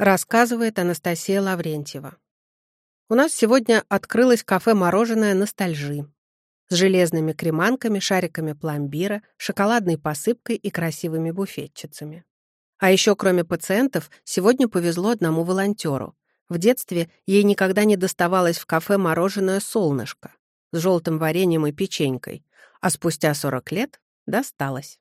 Рассказывает Анастасия Лаврентьева. У нас сегодня открылось кафе-мороженое «Ностальжи» с железными креманками, шариками пломбира, шоколадной посыпкой и красивыми буфетчицами. А еще, кроме пациентов, сегодня повезло одному волонтеру. В детстве ей никогда не доставалось в кафе мороженое «Солнышко» с желтым вареньем и печенькой, а спустя 40 лет досталось.